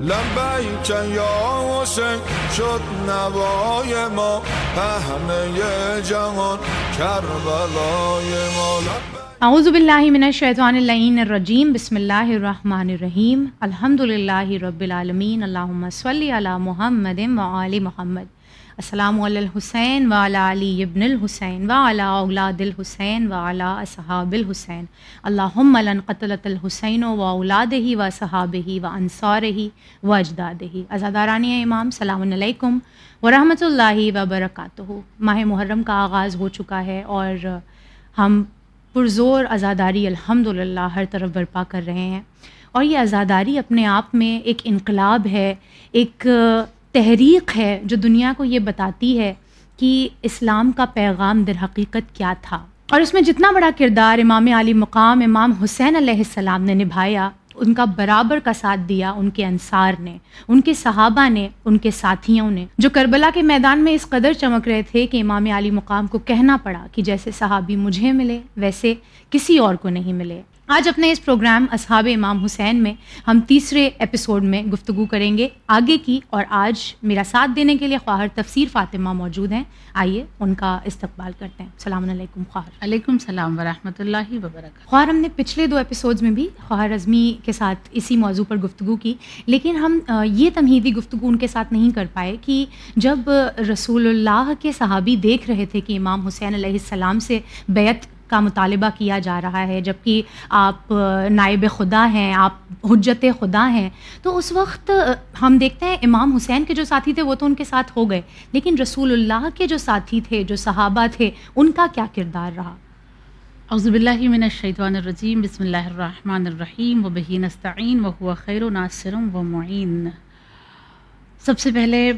لبیک یا حسین شد نوای ما پهنه جهان، کربلای ما. اعوذ باللہ من الشیطان اللعین الرجیم، بسم اللہ الرحمن الرحیم الحمد للہ رب العالمین، اللہم صلی علی محمد و آل محمد. السلام علی الحسین و علی ابن الحسین و علی اولاد الحسین و علی اصحاب الحسین. اللہم لن قتلت الحسین و اولاد ہی و صحاب ہی و انصار ہی و اجداد ہی ازادارانی امام، سلام علیکم ورحمۃ اللہ وبرکاتہ. ماہ محرم کا آغاز ہو چکا ہے اور ہم پرزور ازاداری الحمد للہ ہر طرف برپا کر رہے ہیں اور یہ ازاداری اپنے آپ میں ایک انقلاب ہے، ایک تحریک ہے جو دنیا کو یہ بتاتی ہے کہ اسلام کا پیغام در حقیقت کیا تھا۔ اور اس میں جتنا بڑا کردار امام علی مقام، امام حسین علیہ السلام نے نبھایا، ان کا برابر کا ساتھ دیا ان کے انصار نے، ان کے صحابہ نے، ان کے ساتھیوں نے۔ جو کربلا کے میدان میں اس قدر چمک رہے تھے کہ امام علی مقام کو کہنا پڑا کہ جیسے صحابی مجھے ملے، ویسے کسی اور کو نہیں ملے۔ آج اپنے اس پروگرام اصحاب امام حسین میں ہم تیسرے ایپیسوڈ میں گفتگو کریں گے آگے کی اور آج میرا ساتھ دینے کے لیے خواہر تفسیر فاطمہ موجود ہیں۔ آئیے ان کا استقبال کرتے ہیں۔ السلام علیکم خواہر۔ علیکم السلام ورحمۃ اللہ وبرکاتہ۔ خواہر ہم نے پچھلے دو ایپیسوڈز میں بھی خواہر اعظمی کے ساتھ اسی موضوع پر گفتگو کی لیکن ہم یہ تمہیدی گفتگو ان کے ساتھ نہیں کر پائے کہ جب رسول اللہ کے صحابی دیکھ رہے تھے کہ امام حسین علیہ السلام سے بیت کا مطالبہ کیا جا رہا ہے جبکہ آپ نائب خدا ہیں، آپ حجت خدا ہیں۔ تو اس وقت ہم دیکھتے ہیں امام حسین کے جو ساتھی تھے وہ تو ان کے ساتھ ہو گئے، لیکن رسول اللہ کے جو ساتھی تھے، جو صحابہ تھے، ان کا کیا کردار رہا؟ اعوذ باللہ من الشیطان الرجیم، بسم اللہ الرحمن الرحیم و بہین استعین و ہوا خیر و ناصرم و معین۔ سب سے پہلے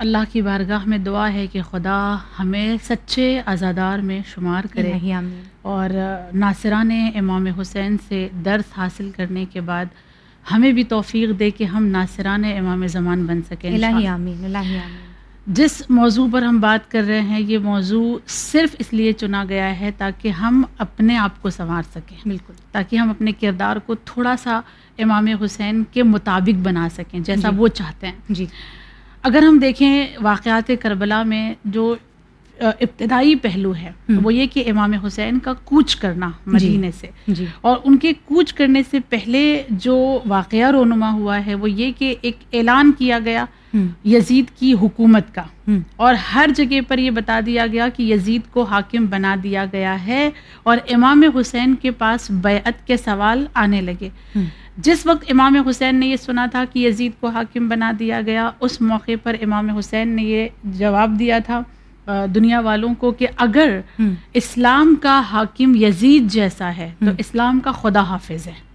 اللہ کی بارگاہ میں دعا ہے کہ خدا ہمیں سچے آزادار میں شمار کرے۔ اور ناصران امام حسین سے درس حاصل کرنے کے بعد ہمیں بھی توفیق دے کہ ہم ناصران امام زمان بن سکیں الہی آمین الہی آمین۔ جس موضوع پر ہم بات کر رہے ہیں یہ موضوع صرف اس لیے چنا گیا ہے تاکہ ہم اپنے آپ کو سنوار سکیں۔ بالکل۔ تاکہ ہم اپنے کردار کو تھوڑا سا امام حسین کے مطابق بنا سکیں جیسا جی۔ وہ چاہتے ہیں۔ جی۔ اگر ہم دیکھیں واقعات کربلا میں جو ابتدائی پہلو ہے۔ وہ یہ کہ امام حسین کا کوچ کرنا مدینے سے۔ جی۔ اور ان کے کوچ کرنے سے پہلے جو واقعہ رونما ہوا ہے وہ یہ کہ ایک اعلان کیا گیا یزید کی حکومت کا۔ اور ہر جگہ پر یہ بتا دیا گیا کہ یزید کو حاکم بنا دیا گیا ہے اور امام حسین کے پاس بیعت کے سوال آنے لگے۔ جس وقت امام حسین نے یہ سنا تھا کہ یزید کو حاکم بنا دیا گیا اس موقع پر امام حسین نے یہ جواب دیا تھا۔ دنیا والوں کو کہ اگر اسلام کا حاکم یزید جیسا ہے تو اسلام کا خدا حافظ ہے۔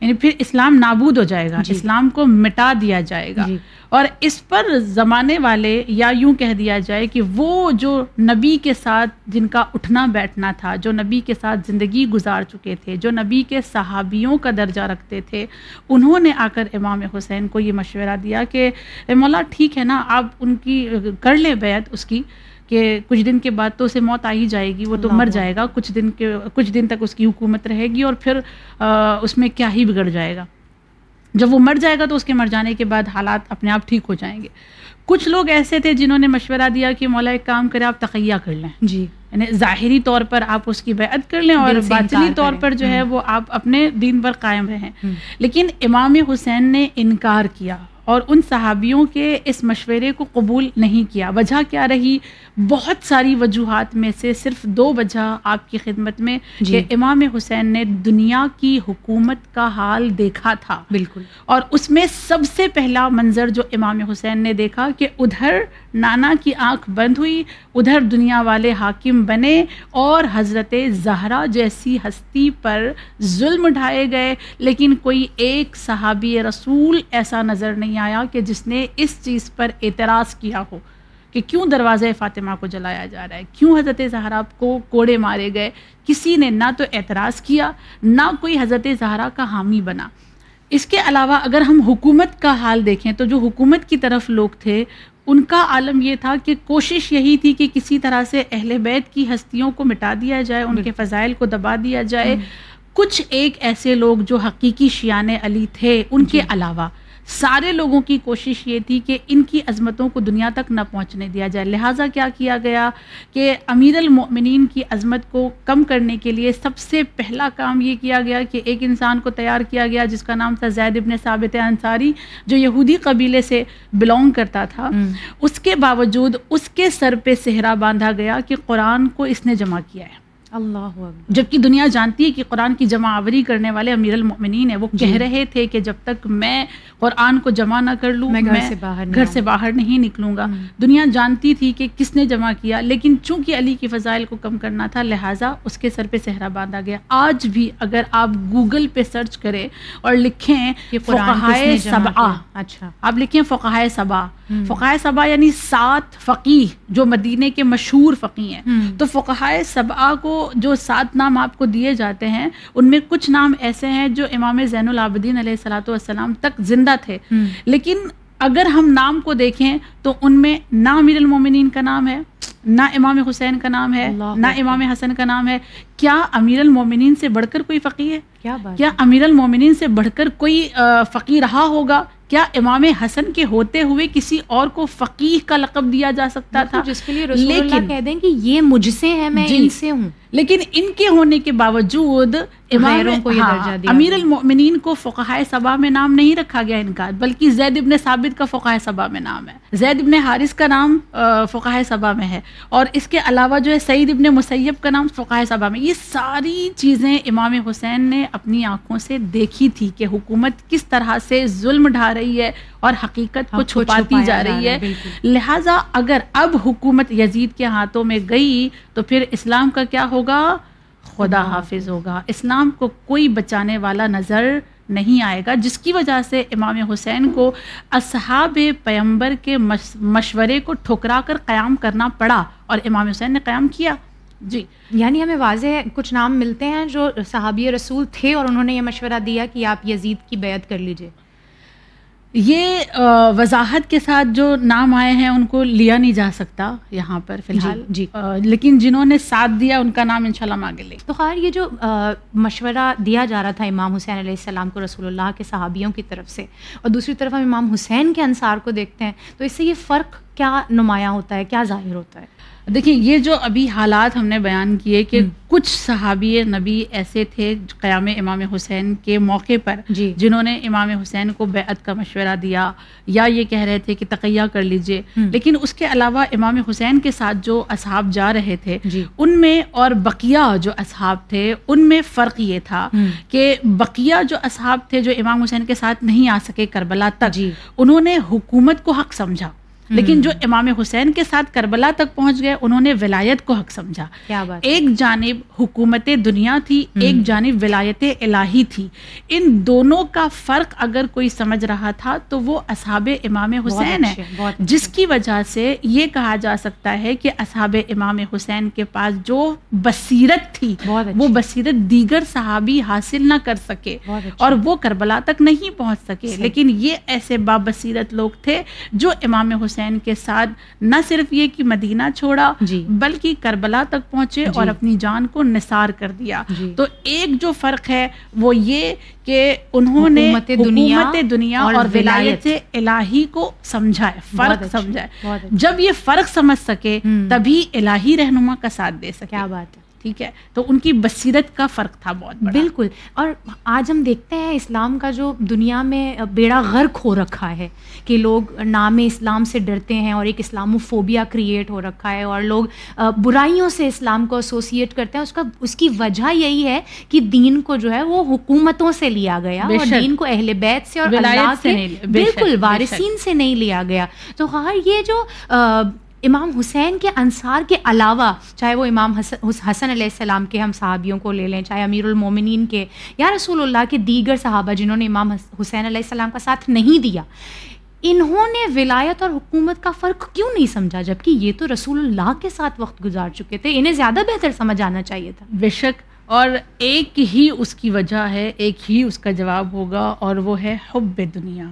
یعنی پھر اسلام نابود ہو جائے گا جی۔ اسلام کو مٹا دیا جائے گا۔ جی۔ اور اس پر زمانے والے یا یوں کہہ دیا جائے کہ وہ جو نبی کے ساتھ جن کا اٹھنا بیٹھنا تھا جو نبی کے ساتھ زندگی گزار چکے تھے جو نبی کے صحابیوں کا درجہ رکھتے تھے انہوں نے آ کر امام حسین کو یہ مشورہ دیا کہ مولا ٹھیک ہے نا آپ ان کی کر لیں بیعت اس کی۔ کہ کچھ دن کے بعد تو اسے موت آ ہی جائے گی وہ تو مر جائے گا کچھ دن کے کچھ دن تک اس کی حکومت رہے گی اور پھر اس میں کیا ہی بگڑ جائے گا۔ جب وہ مر جائے گا تو اس کے مر جانے کے بعد حالات اپنے آپ ٹھیک ہو جائیں گے۔ کچھ لوگ ایسے تھے جنہوں نے مشورہ دیا کہ مولا ایک کام کرے آپ تقیہ کر لیں۔ جی۔ یعنی ظاہری طور پر آپ اس کی بیعت کر لیں اور باطنی طور۔ پر جو ہے وہ آپ اپنے دین پر قائم رہیں۔ لیکن امام حسین نے انکار کیا۔ اور ان صحابیوں کے اس مشورے کو قبول نہیں کیا۔ وجہ کیا رہی؟ بہت ساری وجوہات میں سے صرف دو وجہ آپ کی خدمت میں جی۔ کہ امام حسین نے دنیا کی حکومت کا حال دیکھا تھا۔ بالکل۔ اور اس میں سب سے پہلا منظر جو امام حسین نے دیکھا کہ ادھر نانا کی آنکھ بند ہوئی ادھر دنیا والے حاکم بنے اور حضرت زہرا جیسی ہستی پر ظلم ڈھائے گئے۔ لیکن کوئی ایک صحابی رسول ایسا نظر نہیں آیا کہ جس نے اس چیز پر اعتراض کیا ہو کہ کیوں دروازے فاطمہ کو جلایا جا رہا ہے؟ کیوں حضرت زہرا کو کوڑے مارے گئے؟ کسی نے نہ تو اعتراض کیا نہ کوئی حضرت زہرا کا حامی بنا۔ اس کے علاوہ اگر ہم حکومت کا حال دیکھیں تو جو حکومت کی طرف لوگ تھے ان کا عالم یہ تھا کہ کوشش یہی تھی کہ کسی طرح سے اہل بیت کی ہستیوں کو مٹا دیا جائے ان کے فضائل کو دبا دیا جائے۔ کچھ ایک ایسے لوگ جو حقیقی شیان علی تھے ان کے علاوہ۔ سارے لوگوں کی کوشش یہ تھی کہ ان کی عظمتوں کو دنیا تک نہ پہنچنے دیا جائے۔ لہٰذا کیا کیا گیا کہ امیر المؤمنین کی عظمت کو کم کرنے کے لیے سب سے پہلا کام یہ کیا گیا کہ ایک انسان کو تیار کیا گیا جس کا نام تھا زید ابن ثابت انصاری جو یہودی قبیلے سے بلونگ کرتا تھا۔ اس کے باوجود اس کے سر پہ صحرا باندھا گیا کہ قرآن کو اس نے جمع کیا ہے۔ اللہ جبکہ دنیا جانتی ہے کہ قرآن کی جمع آوری کرنے والے امیر المؤمنین ہیں وہ جی۔ کہہ رہے تھے کہ جب تک میں قرآن کو جمع نہ کر لوں میں گھر سے باہر گھر سے۔ باہر نہیں نکلوں گا۔ دنیا جانتی تھی کہ کس نے جمع کیا لیکن چونکہ علی کی فضائل کو کم کرنا تھا لہٰذا اس کے سر پہ صحرا باندھا گیا آج بھی اگر آپ گوگل پہ سرچ کریں اور لکھیں فقہائے کیا؟ اچھا آپ لکھیں فقہائے سبا ہم۔ فقہائے سبا یعنی سات فقی جو مدینے کے مشہور فقی ہیں۔ تو فقہائے سبا کو جو سات نام آپ کو دیے جاتے ہیں ان میں کچھ نام ایسے ہیں جو امام زین العابدین علیہ السلاۃ والسلام تک زندہ تھے۔ لیکن اگر ہم نام کو دیکھیں تو ان میں نہ امیر المومنین کا نام ہے نہ امام حسین کا نام ہے نہ۔ امام حسن کا نام ہے۔ کیا امیر المومنین سے بڑھ کر کوئی فقی ہے؟ کیا بات کیا امیر المومنین سے بڑھ کر کوئی آ، فقی رہا ہوگا؟ کیا امام حسن کے ہوتے ہوئے کسی اور کو فقیح کا لقب دیا جا سکتا تھا جس کے لیے رسول اللہ لیکن کہہ دیں کہ یہ مجھ سے ہے میں جی۔ ان سے ہوں لیکن ان کے ہونے کے باوجود امام کو یہ ہاں، درجہ دیا امیر۔ المؤمنین کو فقہائے سبا میں نام نہیں رکھا گیا ان کا بلکہ زید ابن ثابت کا فقہائے سبا میں نام ہے زید ابن حارث کا نام فقہائے سبا میں ہے اور اس کے علاوہ جو ہے سعید ابن مسیب کا نام فقہائے سبا میں یہ ساری چیزیں امام حسین نے اپنی آنکھوں سے دیکھی تھی کہ حکومت کس طرح سے ظلم ڈھا رہی ہے اور حقیقت کو چھپاتی جا رہی ہے،۔ لہٰذا اگر اب حکومت یزید کے ہاتھوں میں گئی تو پھر اسلام کا کیا ہوگا؟ خدا حافظ ہوگا۔ اسلام کو کوئی بچانے والا نظر نہیں آئے گا جس کی وجہ سے امام حسین کو اصحاب پیمبر کے مش- مشورے کو ٹھکرا کر قیام کرنا پڑا اور امام حسین نے قیام کیا۔ جی۔ یعنی ہمیں واضح کچھ نام ملتے ہیں جو صحابی رسول تھے اور انہوں نے یہ مشورہ دیا کہ آپ یزید کی بیعت کر لیجیے۔ یہ وضاحت کے ساتھ جو نام آئے ہیں ان کو لیا نہیں جا سکتا یہاں پر فی الحال۔ جی، جی۔ لیکن جنہوں نے ساتھ دیا ان کا نام انشاءاللہ ہم آگے لیں گے۔ تو خیر یہ جو مشورہ دیا جا رہا تھا امام حسین علیہ السلام کو رسول اللہ کے صحابیوں کی طرف سے اور دوسری طرف ہم امام حسین کے انصار کو دیکھتے ہیں تو اس سے یہ فرق کیا نمایاں ہوتا ہے کیا ظاہر ہوتا ہے؟ دیکھیں یہ جو ابھی حالات ہم نے بیان کیے کہ کچھ صحابی نبی ایسے تھے قیام امام حسین کے موقع پر جی۔ جنہوں نے امام حسین کو بیعت کا مشورہ دیا یا یہ کہہ رہے تھے کہ تقیہ کر لیجیے۔ لیکن اس کے علاوہ امام حسین کے ساتھ جو اصحاب جا رہے تھے جی۔ ان میں اور بقیہ جو اصحاب تھے ان میں فرق یہ تھا۔ کہ بقیہ جو اصحاب تھے جو امام حسین کے ساتھ نہیں آ سکے کربلا تک جی۔ انہوں نے حکومت کو حق سمجھا لیکن جو امام حسین کے ساتھ کربلا تک پہنچ گئے انہوں نے ولایت کو حق سمجھا کیا بات ایک جانب حکومت دنیا تھی ایک جانب ولایت الہی تھی ان دونوں کا فرق اگر کوئی سمجھ رہا تھا تو وہ اصحاب امام حسین ہے۔ جس کی وجہ سے یہ کہا جا سکتا ہے کہ اصحاب امام حسین کے پاس جو بصیرت تھی۔ وہ بصیرت دیگر صحابی حاصل نہ کر سکے۔ اور وہ کربلا تک نہیں پہنچ سکے۔ لیکن یہ ایسے بابصیرت لوگ تھے جو امام حسین کے ساتھ نہ صرف یہ کہ مدینہ چھوڑا جی۔ بلکہ کربلا تک پہنچے جی۔ اور اپنی جان کو نثار کر دیا جی۔ تو ایک جو فرق ہے وہ یہ کہ انہوں نے حکومت دنیا حکومت دنیا اور اور ولایت۔ الہی کو سمجھا ہے بہت فرق اچھی، سمجھا ہے بہت اچھی۔ جب یہ فرق سمجھ سکے۔ تبھی الہی رہنما کا ساتھ دے سکے کیا بات ہے ٹھیک ہے؟ تو ان کی بصیرت کا فرق تھا بہت بالکل۔ اور آج ہم دیکھتے ہیں اسلام کا جو دنیا میں بیڑا غرق ہو رکھا ہے کہ لوگ نام اسلام سے ڈرتے ہیں اور ایک اسلام فوبیا کریٹ ہو رکھا ہے اور لوگ برائیوں سے اسلام کو ایسوسیٹ کرتے ہیں۔ اس کا اس کی وجہ یہی ہے کہ دین کو جو ہے وہ حکومتوں سے لیا گیا اور۔ دین کو اہل بیت سے اور اللہ سے بالکل۔ وارثین سے نہیں لیا گیا۔ تو خیر یہ جو امام حسین کے انصار کے علاوہ چاہے وہ امام حسن حسن علیہ السلام کے ہم صحابیوں کو لے لیں، چاہے امیر المومنین کے، یا رسول اللہ کے دیگر صحابہ جنہوں نے امام حسین علیہ السلام کا ساتھ نہیں دیا، انہوں نے ولایت اور حکومت کا فرق کیوں نہیں سمجھا؟ جبکہ یہ تو رسول اللہ کے ساتھ وقت گزار چکے تھے، انہیں زیادہ بہتر سمجھ آنا چاہیے تھا۔ بے شک، اور ایک ہی اس کی وجہ ہے، ایک ہی اس کا جواب ہوگا، اور وہ ہے حب دنیا۔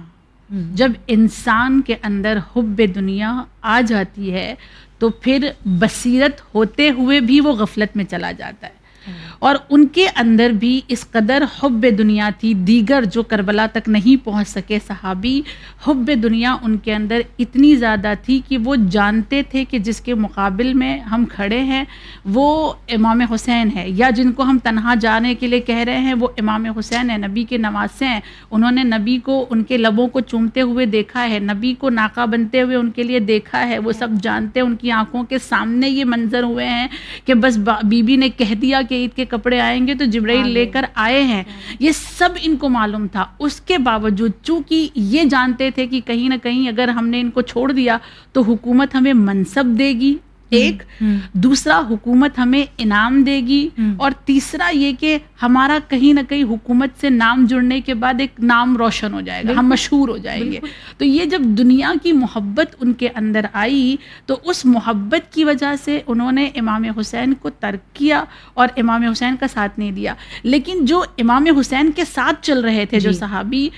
جب انسان کے اندر حب دنیا آ جاتی ہے تو پھر بصیرت ہوتے ہوئے بھی وہ غفلت میں چلا جاتا ہے۔ اور ان کے اندر بھی اس قدر حب دنیا تھی، دیگر جو کربلا تک نہیں پہنچ سکے صحابی، حب دنیا ان کے اندر اتنی زیادہ تھی کہ وہ جانتے تھے کہ جس کے مقابل میں ہم کھڑے ہیں، وہ امام حسین ہے یا جن کو ہم تنہا جانے کے لیے کہہ رہے ہیں، وہ امام حسین ہے نبی کے نواسے ہیں۔ انہوں نے نبی کو ان کے لبوں کو چومتے ہوئے دیکھا ہے، نبی کو ناکہ بنتے ہوئے ان کے لیے دیکھا ہے۔ وہ سب جانتے ہیں، ان کی آنکھوں کے سامنے یہ منظر ہوئے ہیں کہ بس بی بی نے کہہ دیا کہ عید کے کپڑے آئیں گے تو جبرائیل لے کر آئے ہیں۔ یہ سب ان کو معلوم تھا۔ اس کے باوجود چونکہ یہ جانتے تھے کہ کہیں نہ کہیں اگر ہم نے ان کو چھوڑ دیا تو حکومت ہمیں منصب دے گی۔ ایک دوسرا حکومت ہمیں انعام دے گی اور تیسرا یہ کہ ہمارا کہیں نہ کہیں حکومت سے نام جڑنے کے بعد ایک نام روشن ہو جائے گا ہم مشہور ہو جائیں گے۔ تو یہ جب دنیا کی محبت ان کے اندر آئی تو اس محبت کی وجہ سے انہوں نے امام حسین کو ترک کیا اور امام حسین کا ساتھ نہیں دیا۔ لیکن جو امام حسین کے ساتھ چل رہے تھے جو جی۔ صحابی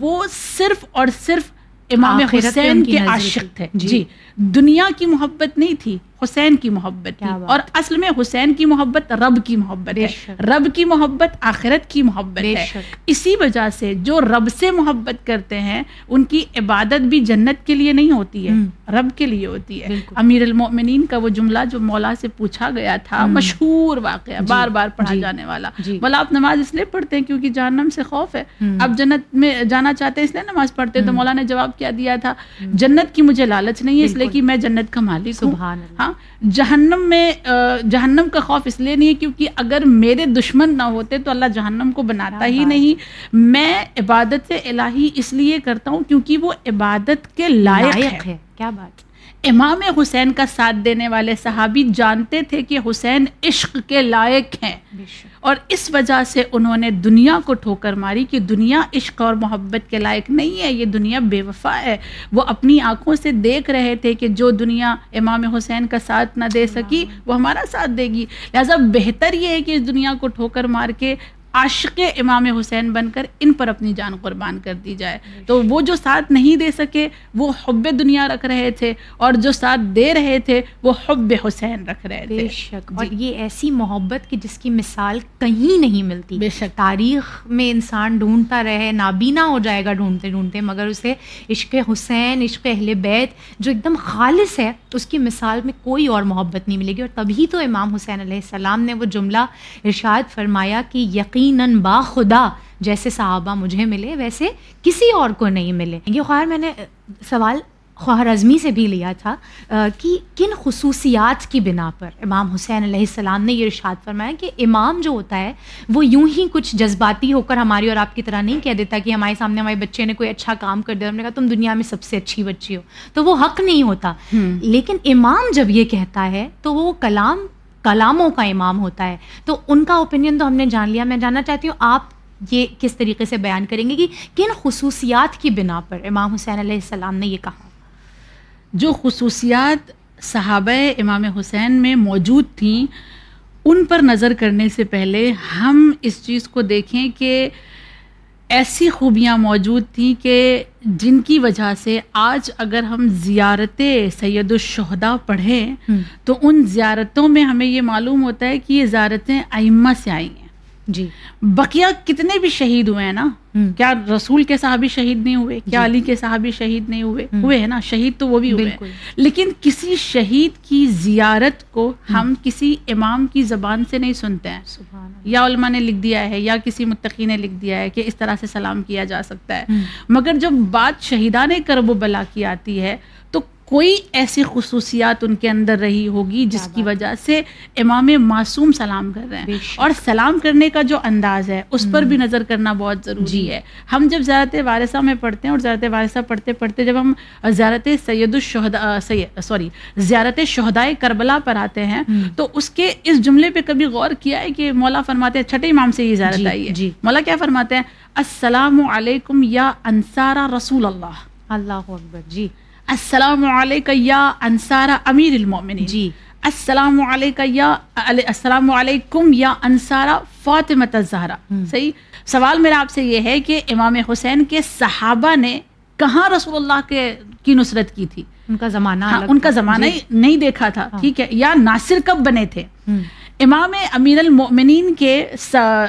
وہ صرف اور صرف امام حسین کے عاشق تھے۔ جی, جی۔ دنیا کی محبت نہیں تھی۔ حسین کی محبت تھی۔ اور اصل میں حسین کی محبت رب کی محبت ہے۔ رب کی محبت آخرت کی محبت ہے۔ اسی وجہ سے جو رب سے محبت کرتے ہیں ان کی عبادت بھی جنت کے لیے نہیں ہوتی ہے رب کے لیے ہوتی ہے۔ امیر المؤمنین کا وہ جملہ جو مولا سے پوچھا گیا تھا مشہور واقعہ جی، بار بار پڑھا جی، جانے والا۔ جی۔ مولا آپ نماز اس لیے پڑھتے ہیں کیونکہ جہنم سے خوف ہے۔ اب جنت میں جانا چاہتے ہیں اس لیے نماز پڑھتے ہیں تو مولا نے جواب کیا دیا تھا جنت کی مجھے لالچ نہیں ہے اس لیے کہ میں جنت کا مالک ہوں۔ ہاں؟ جہنم میں جہنم کا خوف اس لیے نہیں ہے کیونکہ اگر میرے دشمن نہ ہوتے تو اللہ جہنم کو بناتا ہی نہیں۔ میں عبادت الہی اس لیے کرتا ہوں کیونکہ وہ عبادت کے لائق ہے۔ کیا بات۔ امام حسین کا ساتھ دینے والے صحابی جانتے تھے کہ حسین عشق کے لائق ہیں۔ اور اس وجہ سے انہوں نے دنیا کو ٹھوکر ماری کہ دنیا عشق اور محبت کے لائق نہیں ہے یہ دنیا بے وفا ہے۔ وہ اپنی آنکھوں سے دیکھ رہے تھے کہ جو دنیا امام حسین کا ساتھ نہ دے سکی وہ ہمارا ساتھ دے گی۔ لہٰذا بہتر یہ ہے کہ اس دنیا کو ٹھوکر مار کے عاشق امام حسین بن کر ان پر اپنی جان قربان کر دی جائے۔ تو وہ جو ساتھ نہیں دے سکے وہ حب دنیا رکھ رہے تھے اور جو ساتھ دے رہے تھے وہ حب حسین رکھ رہے تھے۔ بے شک۔ اور یہ ایسی محبت کی جس کی مثال کہیں نہیں ملتی۔ بے شک۔ تاریخ میں انسان ڈھونڈتا رہے نابینا ہو جائے گا ڈھونڈتے ڈھونڈتے مگر اسے عشق حسین عشق اہل بیت جو ایک دم خالص ہے اس کی مثال میں کوئی اور محبت نہیں ملے گی۔ اور تبھی تو امام حسین علیہ السلام نے وہ جملہ ارشاد فرمایا کہ یقین یقیناً با خدا جیسے صحابہ مجھے ملے ویسے کسی اور کو نہیں ملے۔ یہ خواہر میں نے سوال خواہر اعظمی سے بھی لیا تھا کہ کن خصوصیات کی بنا پر امام حسین علیہ السلام نے یہ ارشاد فرمایا کہ امام جو ہوتا ہے وہ یوں ہی کچھ جذباتی ہو کر ہماری اور آپ کی طرح نہیں کہہ دیتا کہ ہمارے سامنے ہمارے بچے نے کوئی اچھا کام کر دیا ہم نے کہا تم دنیا میں سب سے اچھی بچی ہو۔ تو وہ حق نہیں ہوتا۔ لیکن امام جب یہ کہتا ہے تو وہ کلام کلاموں کا امام ہوتا ہے۔ تو ان کا اوپینین تو ہم نے جان لیا۔ میں جاننا چاہتی ہوں آپ یہ کس طریقے سے بیان کریں گے کہ کن خصوصیات کی بنا پر امام حسین علیہ السلام نے یہ کہا؟ جو خصوصیات صحابہ امام حسین میں موجود تھیں، ان پر نظر کرنے سے پہلے ہم اس چیز کو دیکھیں کہ ایسی خوبیاں موجود تھیں کہ جن کی وجہ سے آج اگر ہم زیارت سید الشہدا پڑھیں تو ان زیارتوں میں ہمیں یہ معلوم ہوتا ہے کہ یہ زیارتیں ائمہ سے آئی ہیں۔ جی۔ بقیہ کتنے بھی شہید ہوئے ہیں نا کیا رسول کے صحابی شہید نہیں ہوئے؟ کیا جی۔ علی کے صحابی شہید نہیں ہوئے؟ ہوئے ہیں نا شہید تو وہ بھی ہوئے لیکن کسی شہید کی زیارت کو ہم کسی امام کی زبان سے نہیں سنتے ہیں۔ یا علماء نے لکھ دیا ہے یا کسی متقی نے لکھ دیا ہے کہ اس طرح سے سلام کیا جا سکتا ہے۔ مگر جب بات شہیدان کرب و بلا کی آتی ہے کوئی ایسی خصوصیات ان کے اندر رہی ہوگی جس کی وجہ سے امام معصوم سلام کر رہے ہیں۔ اور سلام کرنے کا جو انداز ہے اس پر بھی نظر کرنا بہت ضروری جی۔ ہے۔ ہم جب زیارت وارثہ میں پڑھتے ہیں اور زیارت وارثہ پڑھتے پڑھتے جب ہم زیارت سید الشہدا سوری زیارت شہدائے کربلا پر آتے ہیں تو اس کے اس جملے پہ کبھی غور کیا ہے کہ مولا فرماتے ہیں چھٹے امام سے یہ زیارت جی، آئی ہے۔ جی۔ مولا کیا فرماتے ہیں؟ السلام علیکم یا انصارہ رسول اللہ۔ اللہ اکبر جی۔ السلام علیکم یا انصارہ امیر المومنین جی. السلام علیکم یا السلام علیکم یا انصارہ فاطمہ الزہرا. صحیح؟ سوال میرا آپ سے یہ ہے کہ امام حسین کے صحابہ نے کہاں رسول اللہ کے کی نصرت کی تھی؟ ان کا زمانہ ہاں ان کا زمانہ جی۔ نہیں دیکھا تھا ہاں۔ ٹھیک ہے؟ یا ناصر کب بنے تھے؟ امام امیر المؤمنین کے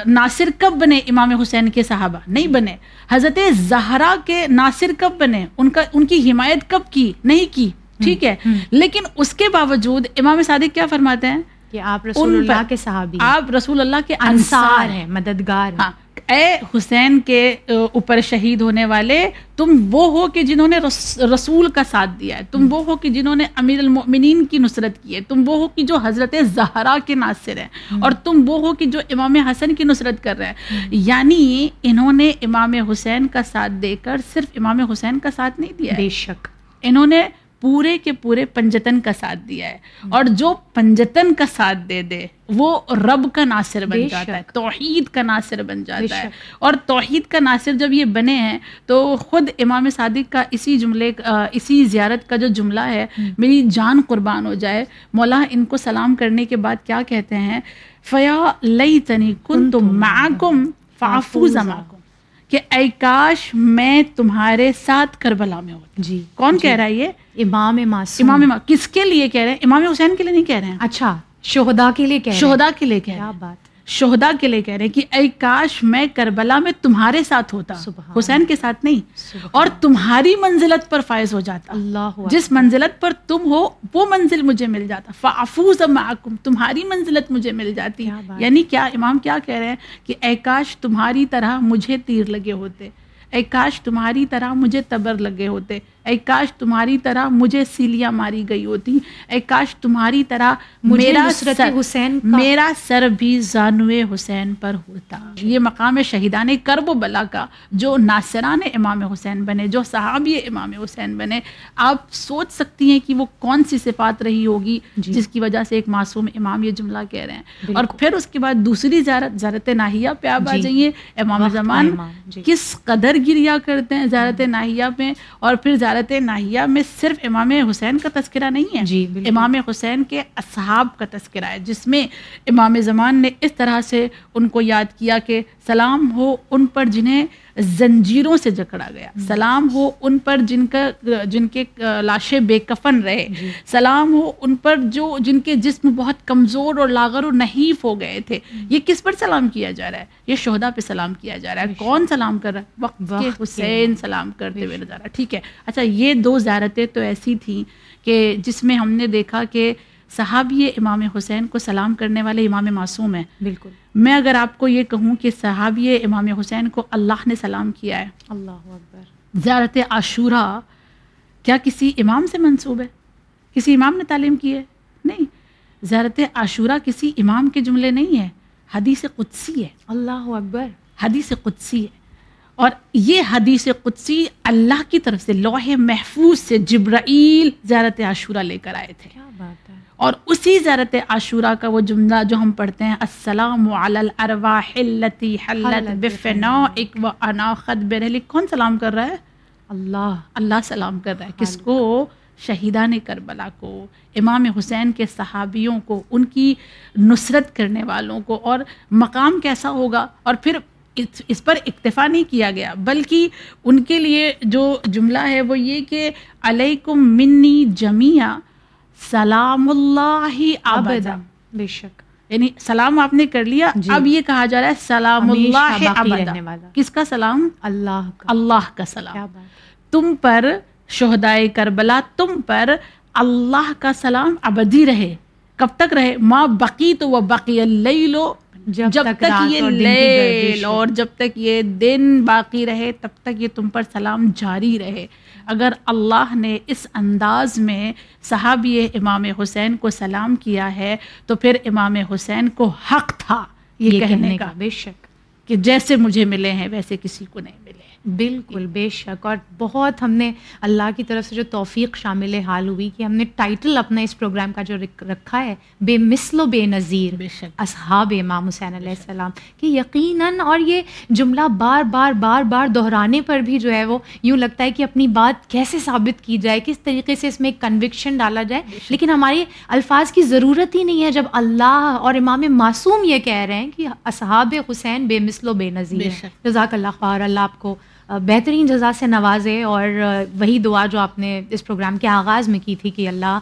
ناصر کب بنے امام حسین کے صحابہ؟ نہیں بنے۔ حضرت زہرا کے ناصر کب بنے؟ ان کا ان کی حمایت کب کی؟ نہیں کی۔ ٹھیک ہے۔ لیکن اس کے باوجود امام صادق کیا فرماتے ہیں؟ کہ آپ رسول اللہ کے صحابی آپ رسول اللہ کے انصار ہیں۔ مددگار ہاں۔ اے حسین کے اوپر شہید ہونے والے تم وہ ہو کہ جنہوں نے رس- رسول کا ساتھ دیا ہے تم وہ ہو کہ جنہوں نے امیر المؤمنین کی نصرت کی ہے تم وہ ہو کہ جو حضرت زہرا کے ناصر ہیں اور تم وہ ہو کہ جو امام حسن کی نصرت کر رہے ہیں۔ یعنی انہوں نے امام حسین کا ساتھ دے کر صرف امام حسین کا ساتھ نہیں دیا بے شک۔ انہوں نے پورے کے پورے پنجتن کا ساتھ دیا ہے۔ اور جو پنجتن کا ساتھ دے دے وہ رب کا ناصر بن جاتا ہے۔ توحید کا ناصر بن جاتا ہے۔ اور توحید کا ناصر جب یہ بنے ہیں تو خود امام صادق کا اسی جملے اسی زیارت کا جو جملہ ہے میری جان قربان ہو جائے۔ مولا ان کو سلام کرنے کے بعد کیا کہتے ہیں؟ فیا لئی تنی کن تم معکم فافوز معکم۔ کہ اے کاش میں تمہارے ساتھ کربلا میں ہوتا جی کون کہہ رہا ہے یہ؟ امام معصوم۔ امام امام کس کے لیے کہہ رہے ہیں؟ امام حسین کے لیے نہیں کہہ رہے ہیں۔ اچھا شہدا کے لیے کہہ رہے ہیں۔ شہدا کے لیے کہہ رہے کیا ہیں بات۔ شہدا کے لیے کہہ رہے ہیں کہ اے کاش میں کربلا میں تمہارے ساتھ ہوتا۔ حسین کے ساتھ نہیں۔ اور تمہاری منزلت پر فائز ہو جاتا۔ اللہ جس منزلت پر تم ہو وہ منزل مجھے مل جاتا۔ فافوز معکم تمہاری منزلت مجھے مل جاتی۔ یعنی کیا امام کیا کہہ رہے ہیں کہ اے کاش تمہاری طرح مجھے تیر لگے ہوتے۔ اے کاش تمہاری طرح مجھے تبر لگے ہوتے۔ اے کاش تمہاری طرح مجھے سیلیاں ماری گئی ہوتی اے کاش تمہاری طرح میرا سر حسین کا- میرا سر بھی زانوے حسین پر ہوتا یہ مقام شہیدان کرب و بلا کا جو ناصران امام حسین بنے جو صحابی امام حسین بنے آپ سوچ سکتی ہیں کہ وہ کون سی صفات رہی ہوگی جی۔ جس کی وجہ سے ایک معصوم امام یہ جملہ کہہ رہے ہیں۔ اور پھر اس کے بعد دوسری زیارت زیارت ناہیہ پہ آپ آ جی۔ جائیے امام زمان جی۔ کس قدر گریا کرتے ہیں زیارت ناہیہ پہ اور پھر زیارت ناہیہ میں صرف امام حسین کا تذکرہ نہیں ہے جی،۔ امام حسین کے اصحاب کا تذکرہ ہے جس میں امام زمان نے اس طرح سے ان کو یاد کیا کہ سلام ہو ان پر جنہیں زنجیروں سے جکڑا گیا۔ سلام ہو ان پر جن کا جن کے لاشیں بے کفن رہے۔ جی۔ سلام ہو ان پر جو جن کے جسم بہت کمزور اور لاغر و نحیف ہو گئے تھے۔ یہ کس پر سلام کیا جا رہا ہے؟ یہ شہدا پہ سلام کیا جا رہا ہے۔ کون سلام کر رہا ہے؟ وقت کے حسین سلام کرتے ہوئے رہا ٹھیک ہے۔ اچھا یہ دو زیارتیں تو ایسی تھیں کہ جس میں ہم نے دیکھا کہ صحابی امام حسین کو سلام کرنے والے امام معصوم ہیں۔ بالکل۔ میں اگر آپ کو یہ کہوں کہ صحابی امام حسین کو اللہ نے سلام کیا ہے۔ اللہ اکبر۔ زیارت عاشورہ کیا کسی امام سے منسوب ہے؟ کسی امام نے تعلیم کی ہے؟ نہیں۔ زیارت عاشورہ کسی امام کے جملے نہیں ہے۔ حدیث قدسی ہے۔ اللہ اکبر۔ حدیث قدسی ہے۔ اور یہ حدیث قدسی اللہ کی طرف سے لوح محفوظ سے جبرائیل زیارت عاشورہ لے کر آئے تھے۔ کیا بات ہے۔ اور اسی زیارت عاشورہ کا وہ جملہ جو ہم پڑھتے ہیں السلام علی الارواح التي حلت بفنائک و اناخت برحلک کون سلام کر رہا ہے؟ اللہ۔ اللہ سلام کر رہا ہے۔ کس کو؟ شہیدان کربلا کو امام حسین کے صحابیوں کو ان کی نصرت کرنے والوں کو۔ اور مقام کیسا ہوگا؟ اور پھر اس پر اکتفا نہیں کیا گیا بلکہ ان کے لیے جو جملہ ہے وہ یہ کہ علیکم منی جمیع سلام اللہ ابدا۔ بے شک۔ یعنی سلام آپ نے کر لیا جی۔ اب یہ کہا جا رہا ہے سلام اللہ ابدا۔ کس کا سلام؟ اللہ کا۔ اللہ کا سلام۔ تم پر شہدائے کربلا تم پر اللہ کا سلام ابدی رہے۔ کب تک رہے؟ ماں بقی تو وہ بقی اللیلو جب جب تک تک یہ لیل اور جب تک یہ دن باقی رہے تب تک یہ تم پر سلام جاری رہے۔ اگر اللہ نے اس انداز میں صحابی امام حسین کو سلام کیا ہے تو پھر امام حسین کو حق تھا یہ, کہنے کا۔ بے شک۔ کہ جیسے مجھے ملے ہیں ویسے کسی کو نہیں ملے۔ بالکل بے شک۔ اور بہت ہم نے اللہ کی طرف سے جو توفیق شامل حال ہوئی کہ ہم نے ٹائٹل اپنا اس پروگرام کا جو رک- رکھا ہے بے مثل و بے نظیر بے شک۔ اصحاب امام حسین علیہ السلام کہ یقیناً اور یہ جملہ بار بار بار بار دہرانے پر بھی جو ہے وہ یوں لگتا ہے کہ اپنی بات کیسے ثابت کی جائے کس طریقے سے اس میں کنوکشن ڈالا جائے۔ لیکن ہماری الفاظ کی ضرورت ہی نہیں ہے جب اللہ اور امام معصوم یہ کہہ رہے ہیں کہ اصحاب حسین بے مثل و بے نظیر۔ جزاک اللہ خیر اللہ آپ کو بہترین جزا سے نوازے اور وہی دعا جو آپ نے اس پروگرام کے آغاز میں کی تھی کہ اللہ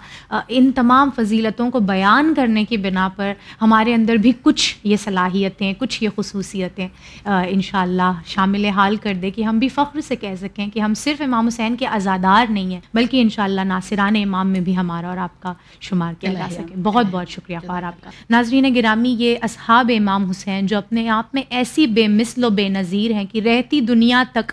ان تمام فضیلتوں کو بیان کرنے کی بنا پر ہمارے اندر بھی کچھ یہ صلاحیتیں کچھ یہ خصوصیتیں ان شاء اللہ شامل حال کر دے کہ ہم بھی فخر سے کہہ سکیں کہ ہم صرف امام حسین کے آزادار نہیں ہیں بلکہ ان شاء اللہ ناصران امام میں بھی ہمارا اور آپ کا شمار کیا جا سکے۔ بہت بہت شکریہ فار آپ کا۔ ناظرین گرامی یہ اصحاب امام حسین جو اپنے آپ میں ایسی بے مثل و بے نظیر ہیں کہ رہتی دنیا تک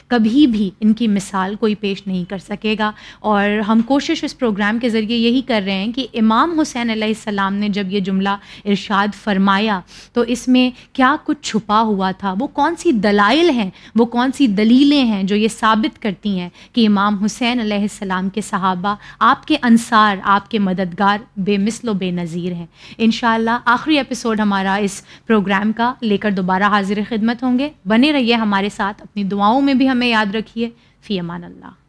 کبھی بھی ان کی مثال کوئی پیش نہیں کر سکے گا۔ اور ہم کوشش اس پروگرام کے ذریعے یہی کر رہے ہیں کہ امام حسین علیہ السلام نے جب یہ جملہ ارشاد فرمایا تو اس میں کیا کچھ چھپا ہوا تھا؟ وہ کون سی دلائل ہیں؟ وہ کون سی دلیلیں ہیں جو یہ ثابت کرتی ہیں کہ امام حسین علیہ السلام کے صحابہ آپ کے انصار، آپ کے مددگار بے مثل و بے نظیر ہیں؟ انشاءاللہ آخری ایپیسوڈ ہمارا اس پروگرام کا لے کر دوبارہ حاضر خدمت ہوں گے۔ بنے رہیے ہمارے ساتھ، اپنی دعاؤں میں بھی ہمیں یاد رکھیے فی امان اللہ۔